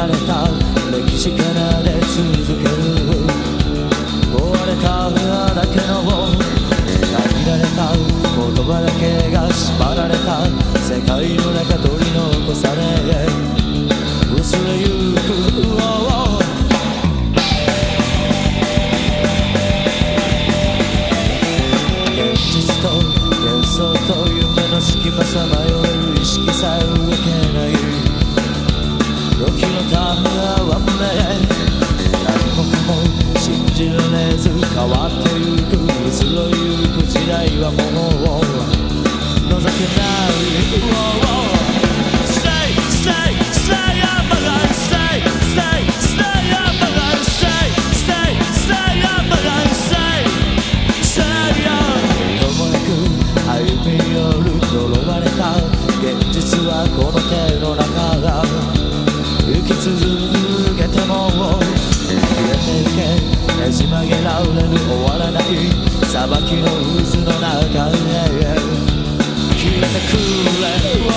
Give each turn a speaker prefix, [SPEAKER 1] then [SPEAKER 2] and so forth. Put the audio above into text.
[SPEAKER 1] された。歴史からで続ける壊れた。だけの限られた。言葉だけが縛られた。世界の中取り残され薄れゆく現実と幻想と夢の隙間さまよえ時のターンはね何もかも信じられず変わってゆく移ろゆく時代はもう。覗けない。ねじ曲げられる終わらない裁きの渦の中へ。消えてくれ、